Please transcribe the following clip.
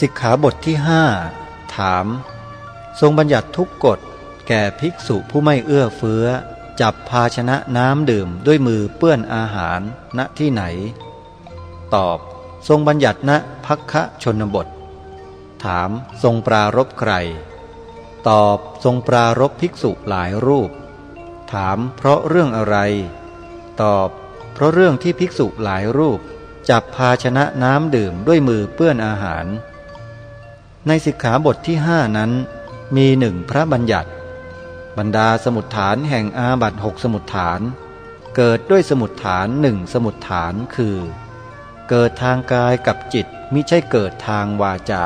สิกขาบทที่ห้าถาม ทรงบัญญัติทุกกฎแก่ภิกษุผู้ไม่เอื้อเฟื้อ จับภาชนะน้ำดื่มด้วยมือเปื้อนอาหารณที่ไหน ตอบ ทรงบัญญัติณพักคะชนบท ถามทรงปรารบใคร ตอบทรงปรารบภิกษุหลายรูป ถามเพราะเรื่องอะไร ตอบ เพราะเรื่องที่ภิกษุหลายรูป จับภาชนะน้ำดื่มด้วยมือเปื้อนอาหาร ในสิกขาบทที่ห้านั้น มีหนึ่งพระบัญญัติ บรรดาสมุดฐานแห่งอาบัตหกสมุดฐาน เกิดด้วยสมุดฐานหนึ่งสมุดฐานคือ เกิดทางกายกับจิตมิใช่เกิดทางวาจา